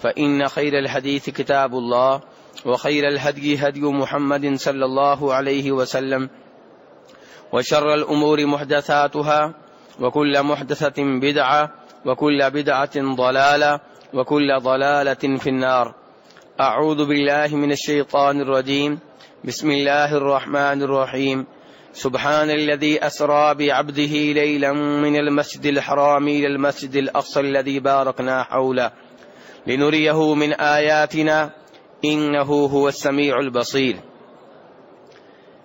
فإن خير الحديث كتاب الله وخير الهدي هدي محمد صلى الله عليه وسلم وشر الأمور محدثاتها وكل محدثة بدعة وكل بدعة ضلالة وكل ضلالة في النار. أعوذ بالله من الشيطان الرجيم. بسم الله الرحمن الرحيم. سبحان الذي أسرى بعبده ليلا من المسجد الحرام إلى المسجد الأقصى الذي باركنا حوله. لنريه من آياتنا إنه هو السميع البصير۔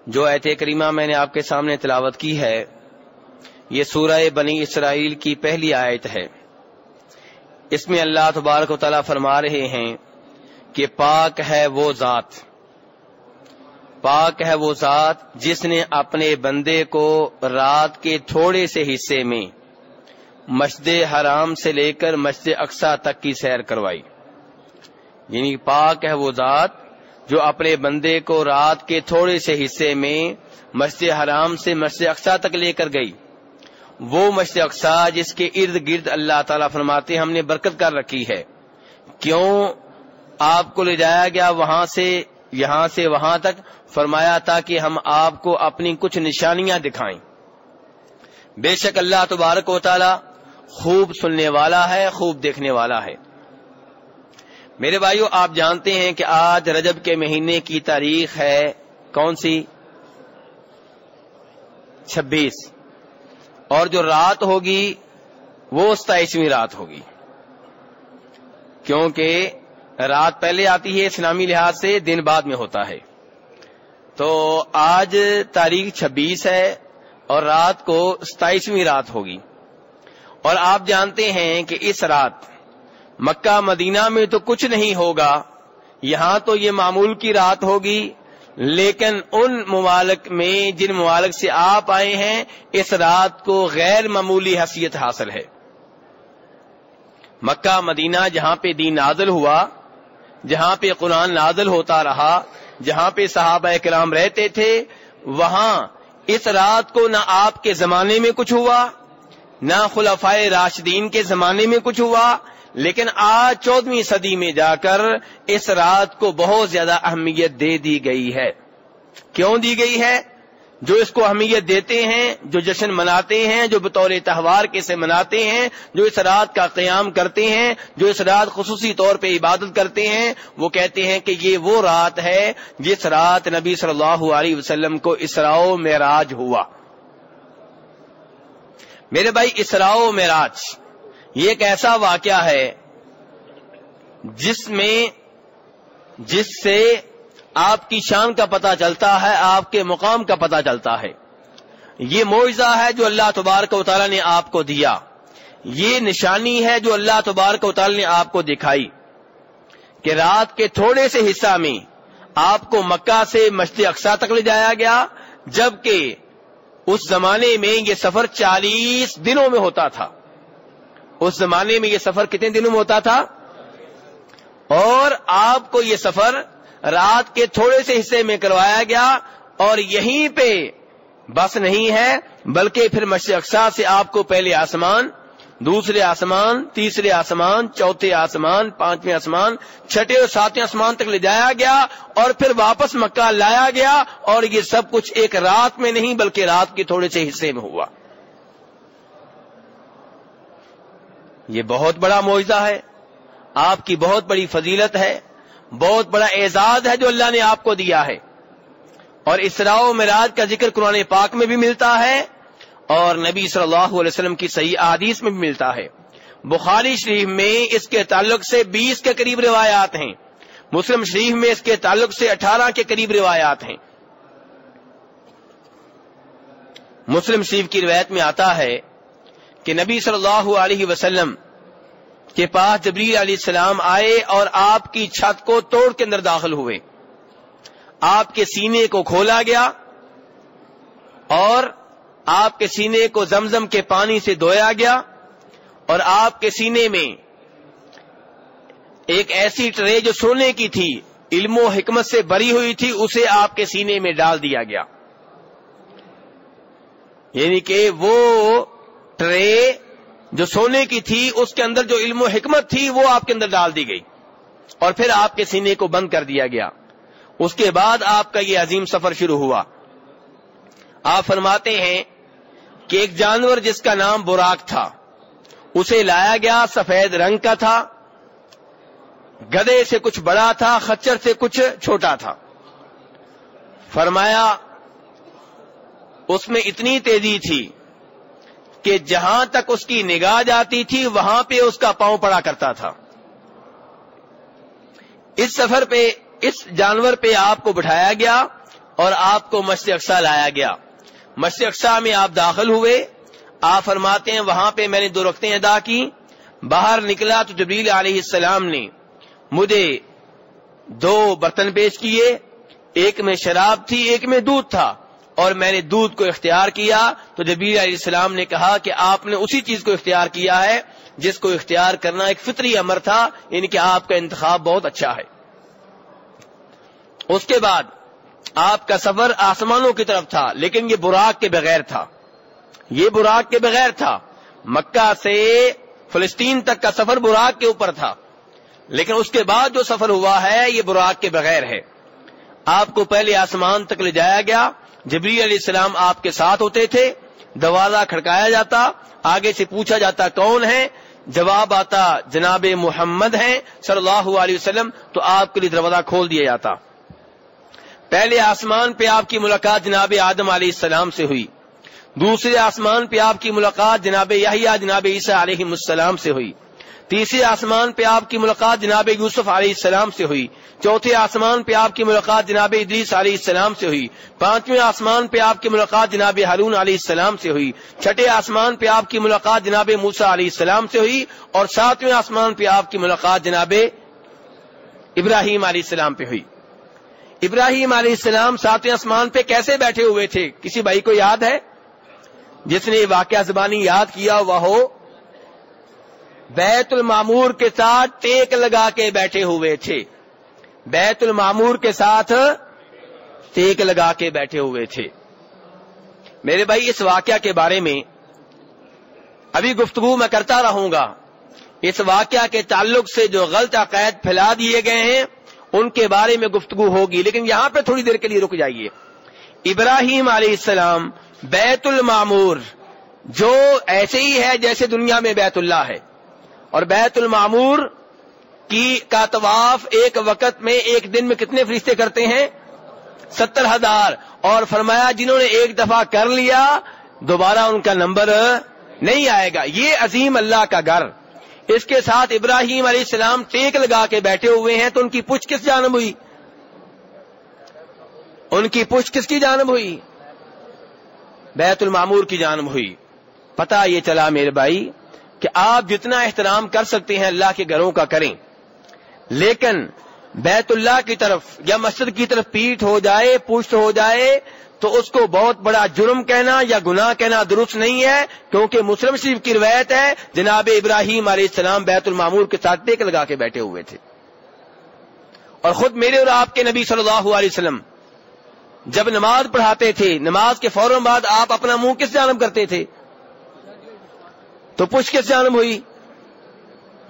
جو ایت کریمہ میں نے آپ کے سامنے تلاوت کی ہے، یہ سورہ بنی اسرائیل کی پہلی آیت ہے۔ اس میں اللہ تبارک و تعالیٰ فرما رہے ہیں کہ پاک ہے وہ ذات۔ پاک ہے وہ ذات جس نے اپنے بندے کو رات کے تھوڑے سے حصے میں مسجد حرام سے لے کر مسجد اقسا تک کی سیر کروائی۔ یعنی پاک ہے وہ ذات جو اپنے بندے کو رات کے تھوڑے سے حصے میں مسجد حرام سے مسجد اقسا تک لے کر گئی۔ وہ مسجد اقسا جس کے ارد گرد اللہ تعالیٰ فرماتے ہم نے برکت کر رکھی ہے۔ کیوں؟ آپ کو لے جایا گیا وہاں سے، یہاں سے وہاں تک۔ فرمایا تھا کہ ہم آپ کو اپنی کچھ نشانیاں دکھائیں۔ بے شک اللہ تبارک و تعالی خوب سننے والا ہے، خوب دیکھنے والا ہے۔ میرے بھائیو، آپ جانتے ہیں کہ آج رجب کے مہینے کی تاریخ ہے کون سی؟ چھبیس۔ اور جو رات ہوگی، وہ ستائیسویں رات ہوگی۔ کیونکہ رات پہلے آتی ہے اسلامی لحاظ سے، دن بعد میں ہوتا ہے۔ تو آج تاریخ چھبیس ہے اور رات کو ستائیسویں رات ہوگی۔ اور آپ جانتے ہیں کہ اس رات مکہ مدینہ میں تو کچھ نہیں ہوگا، یہاں تو یہ معمول کی رات ہوگی، لیکن ان ممالک میں جن ممالک سے آپ آئے ہیں، اس رات کو غیر معمولی حیثیت حاصل ہے۔ مکہ مدینہ جہاں پہ دین نازل ہوا، جہاں پہ قرآن نازل ہوتا رہا، جہاں پہ صحابہ کرام رہتے تھے، وہاں اس رات کو نہ آپ کے زمانے میں کچھ ہوا نہ خلفائے راشدین کے زمانے میں کچھ ہوا، لیکن آج چودہویں صدی میں جا کر اس رات کو بہت زیادہ اہمیت دے دی گئی ہے۔ کیوں دی گئی ہے؟ جو اس کو اہمیت دیتے ہیں، جو جشن مناتے ہیں، جو بطور تہوار کے سے مناتے ہیں، جو اس رات کا قیام کرتے ہیں، جو اس رات خصوصی طور پہ عبادت کرتے ہیں، وہ کہتے ہیں کہ یہ وہ رات ہے جس رات نبی صلی اللہ علیہ وسلم کو اسراؤ معراج ہوا۔ میرے بھائی اسراؤ معراج، یہ ایک ایسا واقعہ ہے جس میں، جس سے آپ کی شان کا پتہ چلتا ہے، آپ کے مقام کا پتہ چلتا ہے۔ یہ معاوضہ ہے جو اللہ تبارک و تعالیٰ نے آپ کو دیا۔ یہ نشانی ہے جو اللہ تبارک و تعالیٰ نے آپ کو دکھائی کہ رات کے تھوڑے سے حصہ میں آپ کو مکہ سے مشد اقسا تک لے جایا گیا، جبکہ اس زمانے میں یہ سفر چالیس دنوں میں ہوتا تھا۔ اس زمانے میں یہ سفر کتنے دنوں میں ہوتا تھا؟ اور آپ کو یہ سفر رات کے تھوڑے سے حصے میں کروایا گیا اور یہیں پہ بس نہیں ہے، بلکہ پھر مشرق سے آپ کو پہلے آسمان دوسرے آسمان، تیسرے آسمان، چوتھے آسمان، پانچویں آسمان، چھٹے اور ساتویں آسمان تک لے جایا گیا اور پھر واپس مکہ لایا گیا اور یہ سب کچھ ایک رات میں نہیں بلکہ رات کے تھوڑے سے حصے میں ہوا۔ یہ بہت بڑا معاوضہ ہے۔ آپ کی بہت بڑی فضیلت ہے۔ بہت بڑا اعزاز ہے جو اللہ نے آپ کو دیا ہے۔ اور اسراء و مراج کا ذکر قرآن پاک میں بھی ملتا ہے۔ اور نبی صلی اللہ علیہ وسلم کی صحیح عادیث میں بھی ملتا ہے۔ بخاری شریف میں اس کے تعلق سے بیس کے قریب روایات ہیں۔ مسلم شریف میں اس کے تعلق سے اٹھارہ کے قریب روایات ہیں۔ مسلم شریف کی روایت میں آتا ہے کہ نبی صلی اللہ علیہ وسلم کے پاس جبریل علیہ السلام آئے اور آپ کی چھت کو توڑ کے اندر داخل ہوئے۔ آپ کے سینے کو کھولا گیا اور آپ کے سینے کو زمزم کے پانی سے دھویا گیا اور آپ کے سینے میں ایک ایسی ٹرے جو سونے کی تھی، علم و حکمت سے بری ہوئی تھی، اسے آپ کے سینے میں ڈال دیا گیا۔ یعنی کہ وہ ٹرے جو سونے کی تھی، اس کے اندر جو علم و حکمت تھی، وہ آپ کے اندر ڈال دی گئی۔ اور پھر آپ کے سینے کو بند کر دیا گیا۔ اس کے بعد آپ کا یہ عظیم سفر شروع ہوا۔ آپ فرماتے ہیں کہ ایک جانور جس کا نام براق تھا، اسے لایا گیا، سفید رنگ کا تھا گدے سے کچھ بڑا تھا، خچر سے کچھ چھوٹا تھا۔ فرمایا، اس میں اتنی تیزی تھی کہ جہاں تک اس کی نگاہ جاتی تھی، وہاں پہ اس کا پاؤں پڑا کرتا تھا۔ اس سفر پہ، اس جانور پہ آپ کو بٹھایا گیا اور آپ کو مشرق لایا گیا۔ مشرق اقسا میں آپ داخل ہوئے، آپ فرماتے ہیں، وہاں پہ میں نے دو رختیں ادا کی۔ باہر نکلا تو جبریل علیہ السلام نے مجھے دو برتن پیش کیے۔ ایک میں شراب تھی، ایک میں دودھ تھا۔ اور میں نے دودھ کو اختیار کیا۔ تو جبیر علیہ السلام نے کہا کہ آپ نے اسی چیز کو اختیار کیا ہے، جس کو اختیار کرنا ایک فطری امر تھا یعنی کہ آپ کا انتخاب بہت اچھا ہے۔ اس کے بعد آپ کا سفر آسمانوں کی طرف تھا، لیکن یہ براق کے بغیر تھا۔ یہ براق کے بغیر تھا۔ مکہ سے فلسطین تک کا سفر براق کے اوپر تھا۔ لیکن اس کے بعد جو سفر ہوا ہے، یہ براق کے بغیر ہے۔ آپ کو پہلے آسمان تک لے جایا گیا۔ جبری علیہ السلام آپ کے ساتھ ہوتے تھے۔ دروازہ کھڑکایا جاتا۔ آگے سے پوچھا جاتا، کون ہے جواب آتا، جناب محمد ہیں، صلی اللہ علیہ وسلم۔ تو آپ کے لیے دروازہ کھول دیا جاتا۔ پہلے آسمان پہ آپ کی ملاقات جناب آدم علیہ السلام سے ہوئی۔ دوسرے آسمان پہ آپ کی ملاقات جناب یحییٰ جناب عیسیٰ علیہ السلام سے ہوئی۔ تیسرے آسمان پہ آپ کی ملاقات جناب یوسف علیہ السلام سے ہوئی۔ چوتھے آسمان پہ آپ کی ملاقات جناب ادریس علیہ السلام سے ہوئی۔ پانچویں آسمان پہ آپ کی ملاقات جناب ہارون علیہ السلام سے ہوئی۔ چھٹے آسمان پہ آپ کی ملاقات جناب موسا علیہ السلام سے ہوئی۔ اور ساتویں آسمان پہ آپ کی ملاقات جناب ابراہیم علیہ السلام پہ ہوئی۔ ابراہیم علیہ السلام ساتویں آسمان پہ کیسے بیٹھے ہوئے تھے؟ کسی بھائی کو یاد ہے؟ جس نے واقعہ زبانی یاد کیا وہ ہو، بیت المامور کے ساتھ ٹیک لگا کے بیٹھے ہوئے تھے۔ بیت المامور کے ساتھ ٹیک لگا کے بیٹھے ہوئے تھے۔ میرے بھائی، اس واقعہ کے بارے میں ابھی گفتگو میں کرتا رہوں گا۔ اس واقعہ کے تعلق سے جو غلط عقائد پھیلا دیے گئے ہیں ان کے بارے میں گفتگو ہوگی، لیکن یہاں پہ تھوڑی دیر کے لیے رک جائیے۔ ابراہیم علیہ السلام، بیت المامور جو ایسے ہی ہے جیسے دنیا میں بیت اللہ ہے۔ اور بیت المامور کی کا طواف ایک وقت میں ایک دن میں کتنے فرشتے کرتے ہیں؟ ستر ہزار۔ اور فرمایا جنہوں نے ایک دفعہ کر لیا، دوبارہ ان کا نمبر نہیں آئے گا۔ یہ عظیم اللہ کا گھر۔ اس کے ساتھ ابراہیم علیہ السلام ٹیک لگا کے بیٹھے ہوئے ہیں تو ان کی پوچھ کس جانب ہوئی؟ ان کی پوچھ کس کی جانب ہوئی؟ بیت المامور کی جانب ہوئی۔ پتا یہ چلا میرے بھائی کہ آپ جتنا احترام کر سکتے ہیں اللہ کے گھروں کا کریں۔ لیکن بیت اللہ کی طرف یا مسجد کی طرف پیٹ ہو جائے، پشت ہو جائے تو اس کو بہت بڑا جرم کہنا یا گناہ کہنا درست نہیں ہے، کیونکہ مسلم شریف کی روایت ہے، جناب ابراہیم علیہ السلام بیت المامور کے ساتھ ٹیک لگا کے بیٹھے ہوئے تھے۔ اور خود میرے اور آپ کے نبی صلی اللہ علیہ وسلم جب نماز پڑھاتے تھے، نماز کے فوراً بعد آپ اپنا منہ کس جانب کرتے تھے؟ تو پوچھ کس جانب ہوئی؟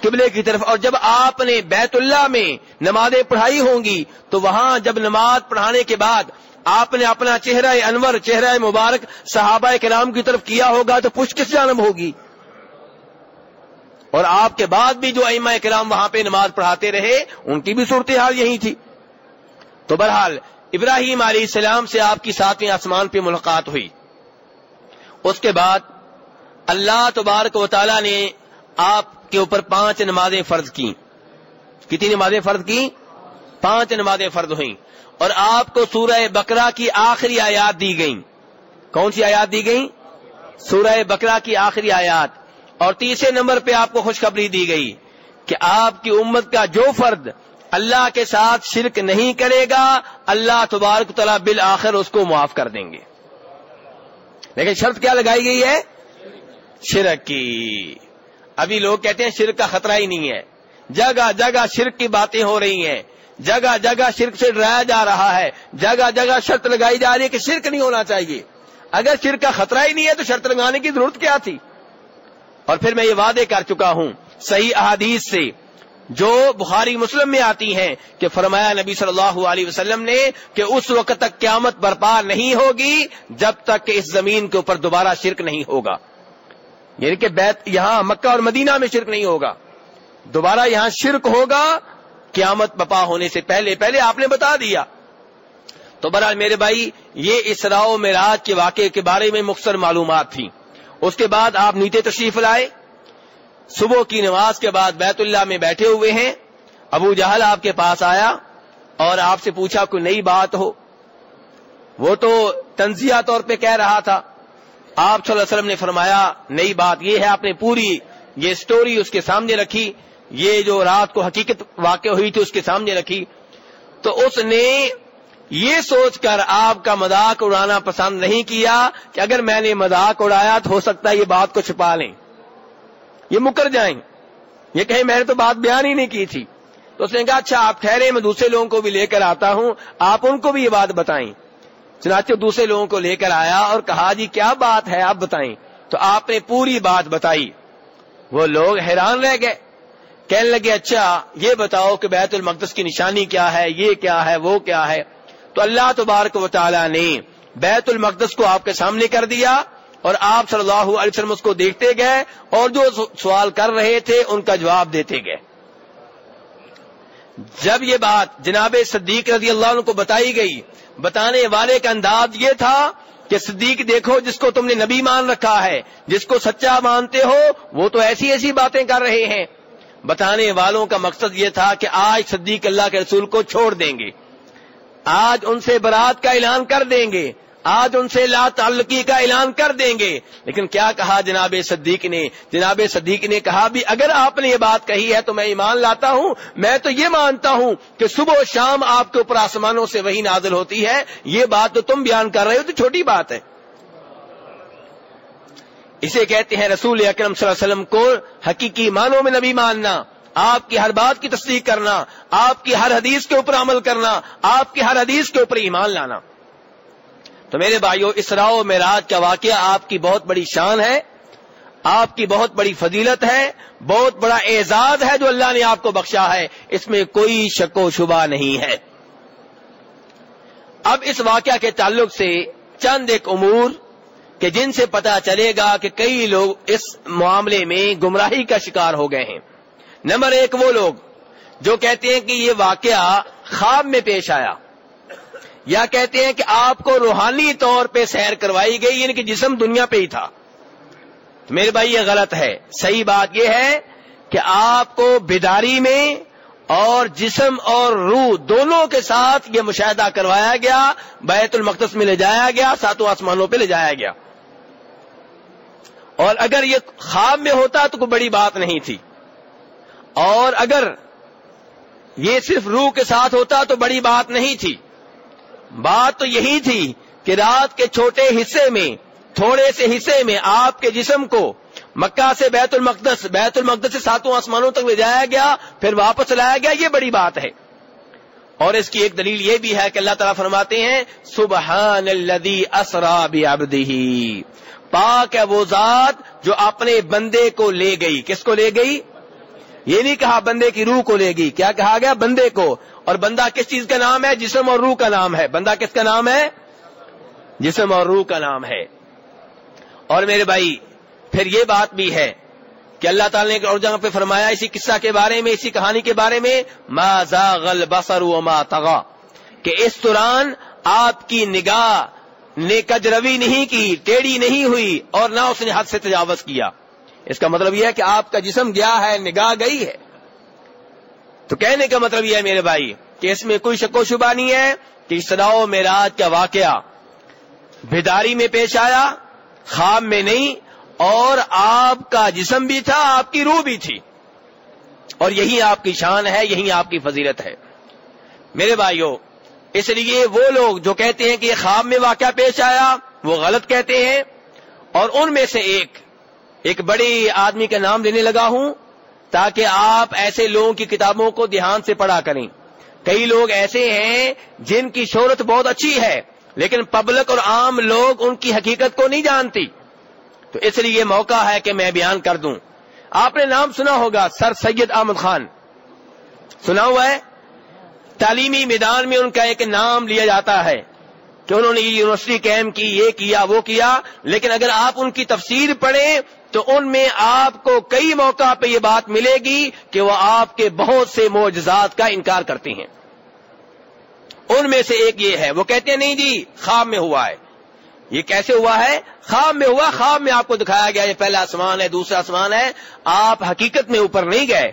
قبلے کی طرف۔ اور جب آپ نے بیت اللہ میں نمازیں پڑھائی ہوں گی، تو وہاں جب نماز پڑھانے کے بعد آپ نے اپنا چہرہ انور، چہرہ مبارک صحابہ کرام کی طرف کیا ہوگا تو پوچھ کس جانب ہوگی؟ اور آپ کے بعد بھی جو ائمہ کرام وہاں پہ نماز پڑھاتے رہے، ان کی بھی صورتحال یہی تھی۔ تو بہرحال، ابراہیم علیہ السلام سے آپ کی ساتویں آسمان پہ ملاقات ہوئی۔ اس کے بعد اللہ تبارک و تعالی نے آپ کے اوپر پانچ نمازیں فرض کی کتنی نمازیں فرض کی پانچ نمازیں فرض ہوئیں۔ اور آپ کو سورہ بکرا کی آخری آیات دی گئیں۔ کون سی آیات دی گئیں؟ سورہ بکرا کی آخری آیات۔ اور تیسرے نمبر پہ آپ کو خوشخبری دی گئی کہ آپ کی امت کا جو فرد اللہ کے ساتھ شرک نہیں کرے گا، اللہ تبارک تعالیٰ بالآخر اس کو معاف کر دیں گے۔ لیکن شرط کیا لگائی گئی ہے؟ شرک کی۔ ابھی لوگ کہتے ہیں شرک کا خطرہ ہی نہیں ہے۔ جگہ جگہ شرک کی باتیں ہو رہی ہیں۔ جگہ جگہ شرک سے ڈرایا جا رہا ہے جگہ جگہ شرط لگائی جا رہی ہے کہ شرک نہیں ہونا چاہیے اگر شرک کا خطرہ ہی نہیں ہے تو شرط لگانے کی ضرورت کیا تھی اور پھر میں یہ وعدے کر چکا ہوں صحیح احادیث سے جو بخاری مسلم میں آتی ہیں کہ فرمایا نبی صلی اللہ علیہ وسلم نے کہ اس وقت تک قیامت برپا نہیں ہوگی جب تک کہ اس زمین کے اوپر دوبارہ شرک نہیں ہوگا یعنی کہ بیت یہاں مکہ اور مدینہ میں شرک نہیں ہوگا دوبارہ یہاں شرک ہوگا قیامت بپا ہونے سے پہلے پہلے آپ نے بتا دیا۔ تو برحال میرے بھائی، یہ اسراؤ معراج کے واقعے کے بارے میں مختصر معلومات تھیں۔ اس کے بعد آپ نیتے تشریف لائے۔ صبح کی نماز کے بعد بیت اللہ میں بیٹھے ہوئے ہیں۔ ابو جہل آپ کے پاس آیا اور آپ سے پوچھا، کوئی نئی بات ہو؟ وہ تو تنزیہ طور پہ کہہ رہا تھا۔ آپ صلی اللہ علیہ وسلم نے فرمایا، نئی بات یہ ہے، آپ نے پوری یہ سٹوری اس کے سامنے رکھی۔ یہ جو رات کو حقیقت واقع ہوئی تھی اس کے سامنے رکھی، تو اس نے یہ سوچ کر آپ کا مذاق اڑانا پسند نہیں کیا کہ اگر میں نے مذاق اڑایا تو ہو سکتا ہے یہ بات کو چھپا لیں۔ یہ مکر جائیں۔ یہ کہیں میں نے تو بات بیان ہی نہیں کی تھی۔ تو اس نے کہا اچھا آپ ٹھہرے، میں دوسرے لوگوں کو بھی لے کر آتا ہوں۔ آپ ان کو بھی یہ بات بتائیں۔ چنانچہ دوسرے لوگوں کو لے کر آیا اور کہا جی کیا بات ہے؟ آپ بتائیں۔ تو آپ نے پوری بات بتائی۔ وہ لوگ حیران رہ گئے۔ کہنے لگے اچھا یہ بتاؤ کہ بیت المقدس کی نشانی کیا ہے، یہ کیا ہے، وہ کیا ہے؟ تو اللہ تبارک و تعالی نے بیت المقدس کو آپ کے سامنے کر دیا اور آپ صلی اللہ علیہ وسلم اس کو دیکھتے گئے اور جو سوال کر رہے تھے ان کا جواب دیتے گئے۔ جب یہ بات جناب صدیق رضی اللہ عنہ کو بتائی گئی، بتانے والے کا انداز یہ تھا کہ صدیق دیکھو جس کو تم نے نبی مان رکھا ہے، جس کو سچا مانتے ہو، وہ تو ایسی ایسی باتیں کر رہے ہیں۔ بتانے والوں کا مقصد یہ تھا کہ آج صدیق اللہ کے رسول کو چھوڑ دیں گے۔ آج ان سے برات کا اعلان کر دیں گے۔ آج ان سے لا تعلقی کا اعلان کر دیں گے۔ لیکن کیا کہا جناب صدیق نے؟ جناب صدیق نے کہا بھی اگر آپ نے یہ بات کہی ہے تو میں ایمان لاتا ہوں۔ میں تو یہ مانتا ہوں کہ صبح و شام آپ کے اوپر آسمانوں سے وہی نازل ہوتی ہے۔ یہ بات تو تم بیان کر رہے ہو تو چھوٹی بات ہے۔ اسے کہتے ہیں رسول اکرم صلی اللہ علیہ وسلم کو حقیقی معنوں میں نبی ماننا، آپ کی ہر بات کی تصدیق کرنا، آپ کی ہر حدیث کے اوپر عمل کرنا، آپ کی ہر حدیث کے اوپر ایمان لانا۔ تو میرے بھائیوں اسراء و معراج کا واقعہ آپ کی بہت بڑی شان ہے، آپ کی بہت بڑی فضیلت ہے، بہت بڑا اعزاز ہے جو اللہ نے آپ کو بخشا ہے، اس میں کوئی شک و شبہ نہیں ہے۔ اب اس واقعہ کے تعلق سے چند ایک امور کہ جن سے پتا چلے گا کہ کئی لوگ اس معاملے میں گمراہی کا شکار ہو گئے ہیں۔ نمبر ایک وہ لوگ جو کہتے ہیں کہ یہ واقعہ خواب میں پیش آیا یا کہتے ہیں کہ آپ کو روحانی طور پہ سیر کروائی گئی یعنی کہ جسم دنیا پہ ہی تھا۔ میرے بھائی، یہ غلط ہے۔ صحیح بات یہ ہے کہ آپ کو بیداری میں اور جسم اور روح دونوں کے ساتھ یہ مشاہدہ کروایا گیا، بیت المقدس میں لے جایا گیا، ساتوں آسمانوں پہ لے جایا گیا۔ اور اگر یہ خواب میں ہوتا تو کوئی بڑی بات نہیں تھی۔ اور اگر یہ صرف روح کے ساتھ ہوتا تو بڑی بات نہیں تھی۔ بات تو یہی تھی کہ رات کے چھوٹے حصے میں، تھوڑے سے حصے میں آپ کے جسم کو مکہ سے بیت المقدس بیت المقدس سے ساتوں آسمانوں تک لے جایا گیا، پھر واپس لایا گیا، یہ بڑی بات ہے۔ اور اس کی ایک دلیل یہ بھی ہے کہ اللہ تعالیٰ فرماتے ہیں، سبحان الذي اسرا بعبده پاک ہے وہ ذات جو اپنے بندے کو لے گئی۔ کس کو لے گئی؟ یہ نہیں کہا بندے کی روح کو لے گئی۔ کیا کہا گیا؟ بندے کو۔ اور بندہ کس چیز کا نام ہے؟ جسم اور روح کا نام ہے۔ بندہ کس کا نام ہے؟ جسم اور روح کا نام ہے۔ اور میرے بھائی، پھر یہ بات بھی ہے کہ اللہ تعالیٰ نے اور جگہ پہ فرمایا اسی قصہ کے بارے میں، اسی کہانی کے بارے میں، ما زاغل بسر و ما تغا کہ اس دوران آپ کی نگاہ نے کجروی نہیں کی، ٹیڑھی نہیں ہوئی اور نہ اس نے حد سے تجاوز کیا۔ اس کا مطلب یہ ہے کہ آپ کا جسم گیا ہے، نگاہ گئی ہے۔ تو کہنے کا مطلب یہ ہے میرے بھائی کہ اس میں کوئی شک و شبہ نہیں ہے کہ اسراؤ میراج کا واقعہ بیداری میں پیش آیا، خواب میں نہیں، اور آپ کا جسم بھی تھا، آپ کی روح بھی تھی۔ اور یہی آپ کی شان ہے، یہی آپ کی فضیلت ہے۔ میرے بھائیوں اس لیے وہ لوگ جو کہتے ہیں کہ یہ خواب میں واقعہ پیش آیا، وہ غلط کہتے ہیں۔ اور ان میں سے ایک ایک بڑے آدمی کا نام لینے لگا ہوں تاکہ آپ ایسے لوگوں کی کتابوں کو دھیان سے پڑھا کریں۔ کئی لوگ ایسے ہیں جن کی شہرت بہت اچھی ہے، لیکن پبلک اور عام لوگ ان کی حقیقت کو نہیں جانتی۔ تو اس لیے موقع ہے کہ میں بیان کر دوں۔ آپ نے نام سنا ہوگا، سر سید احمد خان۔ سنا ہوا ہے؟ تعلیمی میدان میں ان کا ایک نام لیا جاتا ہے کہ انہوں نے یونیورسٹی کیمپ کی، یہ کیا، وہ کیا، لیکن اگر آپ ان کی تفسیر پڑھیں تو ان میں آپ کو کئی موقع پہ یہ بات ملے گی کہ وہ آپ کے بہت سے معجزات کا انکار کرتے ہیں۔ ان میں سے ایک یہ ہے، وہ کہتے ہیں، نہیں جی خواب میں ہوا ہے۔ یہ کیسے ہوا ہے؟ خواب میں ہوا، خواب میں آپ کو دکھایا گیا، یہ پہلا آسمان ہے، دوسرا آسمان ہے۔ آپ حقیقت میں اوپر نہیں گئے۔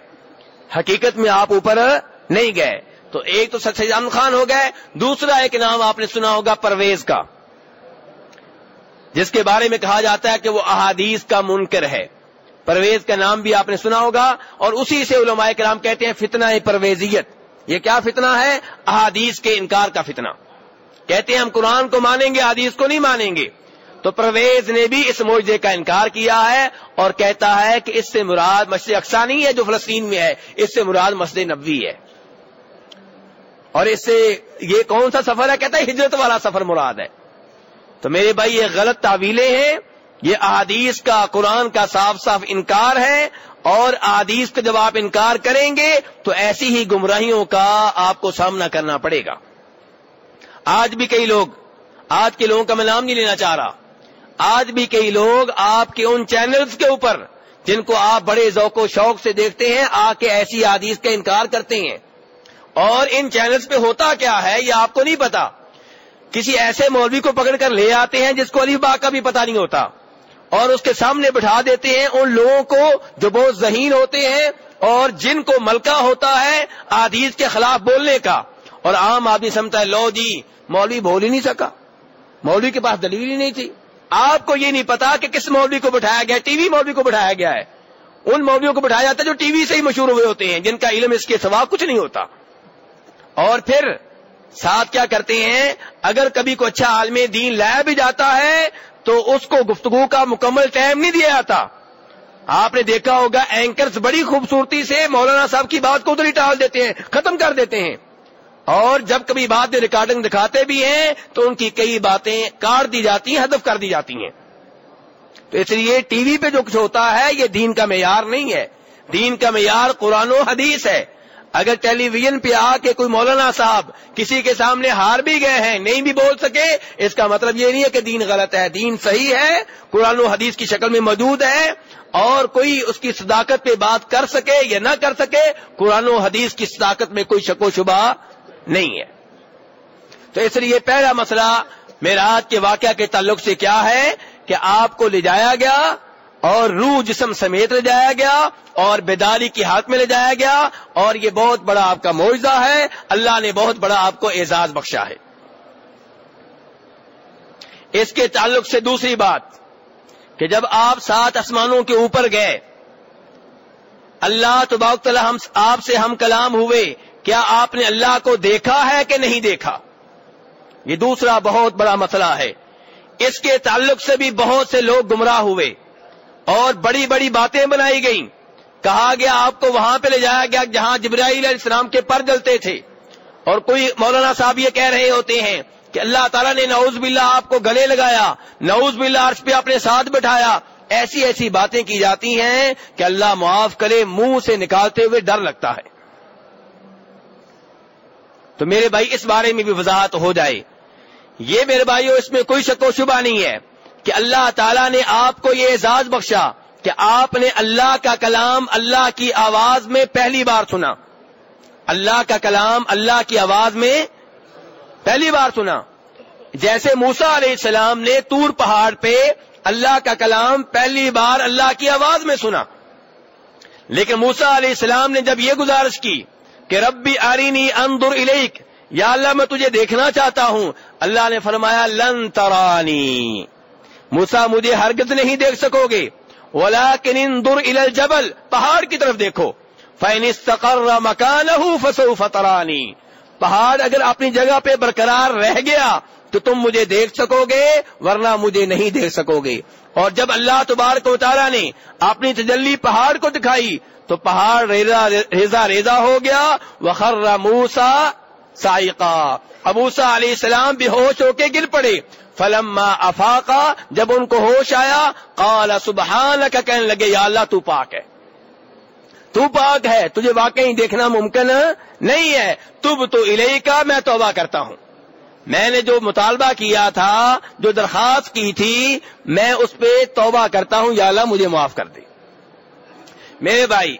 حقیقت میں آپ اوپر نہیں گئے۔ تو ایک تو سچ سید خان ہو گئے، دوسرا ایک نام آپ نے سنا ہوگا پرویز کا، جس کے بارے میں کہا جاتا ہے کہ وہ احادیث کا منکر ہے۔ پرویز کا نام بھی آپ نے سنا ہوگا اور اسی سے علماء کرام کہتے ہیں فتنہ پرویزیت۔ یہ کیا فتنہ ہے؟ احادیث کے انکار کا فتنہ۔ کہتے ہیں ہم قرآن کو مانیں گے حدیث کو نہیں مانیں گے۔ تو پرویز نے بھی اس معجزے کا انکار کیا ہے اور کہتا ہے کہ اس سے مراد مسجد اقسا نہیں ہے جو فلسطین میں ہے، اس سے مراد مسجد نبوی ہے۔ اور اس سے یہ کون سا سفر ہے؟ کہتا ہے ہجرت والا سفر مراد ہے۔ تو میرے بھائی، یہ غلط تعویلیں ہیں۔ یہ احادیث کا، قرآن کا صاف صاف انکار ہے۔ اور احادیث کا جب آپ انکار کریں گے، تو ایسی ہی گمراہیوں کا آپ کو سامنا کرنا پڑے گا۔ آج بھی کئی لوگ، آج کے لوگوں کا میں نام نہیں لینا چاہ رہا۔ آج بھی کئی لوگ آپ کے ان چینلز کے اوپر، جن کو آپ بڑے ذوق و شوق سے دیکھتے ہیں، آ کے ایسی حدیث کا انکار کرتے ہیں۔ اور ان چینلز پہ ہوتا کیا ہے یہ آپ کو نہیں پتا۔ کسی ایسے مولوی کو پکڑ کر لے آتے ہیں جس کو علی باغ کا بھی پتا نہیں ہوتا۔ اور اس کے سامنے بٹھا دیتے ہیں ان لوگوں کو جو بہت ذہین ہوتے ہیں اور جن کو ملکہ ہوتا ہے آدیز کے خلاف بولنے کا۔ اور عام آدمی سمجھتا ہے، لو جی مولوی بول ہی نہیں سکا۔ مولوی کے پاس دلیل ہی نہیں تھی۔ آپ کو یہ نہیں پتا کہ کس مولوی کو بٹھایا گیا ٹی وی مولوی کو بٹھایا گیا ہے۔ ان مولویوں کو بٹھایا جاتا ہے جو ٹی وی سے ہی مشہور ہوئے ہوتے ہیں، جن کا علم اس کے سوا کچھ نہیں ہوتا۔ اور پھر ساتھ کیا کرتے ہیں؟ اگر کبھی کوئی اچھا عالم دین لایا بھی جاتا ہے، تو اس کو گفتگو کا مکمل ٹائم نہیں دیا جاتا۔ آپ نے دیکھا ہوگا اینکرز بڑی خوبصورتی سے مولانا صاحب کی بات کو ادھر ہی ٹال دیتے ہیں، ختم کر دیتے ہیں۔ اور جب کبھی بات ریکارڈنگ دکھاتے بھی ہیں، تو ان کی کئی باتیں کاٹ دی جاتی ہیں، ہدف کر دی جاتی ہیں۔ تو اس لیے ٹی وی پہ جو کچھ ہوتا ہے، یہ دین کا معیار نہیں ہے۔ دین کا معیار قرآن و حدیث ہے۔ اگر ٹیلی ویژن پہ آ کے کوئی مولانا صاحب کسی کے سامنے ہار بھی گئے ہیں، نہیں بھی بول سکے، اس کا مطلب یہ نہیں ہے کہ دین غلط ہے، دین صحیح ہے، قرآن و حدیث کی شکل میں موجود ہے، اور کوئی اس کی صداقت پہ بات کر سکے یا نہ کر سکے، قرآن و حدیث کی صداقت میں کوئی شک و شبہ نہیں ہے۔ تو اس لیے پہلا مسئلہ میراج کے واقعہ کے تعلق سے کیا ہے کہ آپ کو لے جایا گیا اور روح جسم سمیت لے جایا گیا اور بیداری کی ہاتھ میں لے جایا گیا اور یہ بہت بڑا آپ کا معاوضہ ہے۔ اللہ نے بہت بڑا آپ کو اعزاز بخشا ہے۔ اس کے تعلق سے دوسری بات کہ جب آپ سات آسمانوں کے اوپر گئے، اللہ تو ہم آپ سے ہم کلام ہوئے۔ کیا آپ نے اللہ کو دیکھا ہے کہ نہیں دیکھا؟ یہ دوسرا بہت بڑا مسئلہ ہے۔ اس کے تعلق سے بھی بہت سے لوگ گمراہ ہوئے۔ اور بڑی بڑی باتیں بنائی گئیں۔ کہا گیا، آپ کو وہاں پہ لے جایا گیا جہاں جبرائیل علیہ السلام کے پر جلتے تھے۔ اور کوئی مولانا صاحب یہ کہہ رہے ہوتے ہیں کہ اللہ تعالیٰ نے نعوذ باللہ آپ کو گلے لگایا، نعوذ باللہ عرش پہ اپنے ساتھ بٹھایا۔ ایسی ایسی باتیں کی جاتی ہیں کہ اللہ معاف کرے، منہ سے نکالتے ہوئے ڈر لگتا ہے۔ تو میرے بھائی، اس بارے میں بھی وضاحت ہو جائے۔ یہ میرے بھائیوں اس میں کوئی شک و شبہ نہیں ہے۔ کہ اللہ تعالیٰ نے آپ کو یہ اعزاز بخشا کہ آپ نے اللہ کا کلام اللہ کی آواز میں پہلی بار سنا۔ اللہ کا کلام اللہ کی آواز میں پہلی بار سنا۔ جیسے موسا علیہ السلام نے تور پہاڑ پہ اللہ کا کلام پہلی بار اللہ کی آواز میں سنا۔ لیکن موسا علیہ السلام نے جب یہ گزارش کی کہ ربی آرینی اندر الیک، یا اللہ میں تجھے دیکھنا چاہتا ہوں، اللہ نے فرمایا، لن ترانی۔ موسا مجھے ہرگز نہیں دیکھ سکو گے۔ ولا الجبل، پہاڑ کی طرف دیکھو۔ فین استقر مکان فسو فترانی پہاڑ اگر اپنی جگہ پہ برقرار رہ گیا تو تم مجھے دیکھ سکو گے، ورنہ مجھے نہیں دیکھ سکو گے۔ اور جب اللہ تبارک و تعالیٰ نے اپنی تجلی پہاڑ کو دکھائی تو پہاڑ ریزا ریزا ریزا ہو گیا۔ وخر موسا سائقہ۔ ابوسا علیہ السلام بھی ہوش ہو کے گر پڑے۔ فلما افاقا، جب ان کو ہوش آیا، قال سبحان کا کہنے لگے، یا اللہ، تو پاک ہے۔ تو پاک ہے، تجھے واقعی دیکھنا ممکن نہیں ہے۔ تب تو الہی کا میں توبہ کرتا ہوں۔ میں نے جو مطالبہ کیا تھا، جو درخواست کی تھی، میں اس پہ توبہ کرتا ہوں، یا اللہ، مجھے معاف کر دے۔ میرے بھائی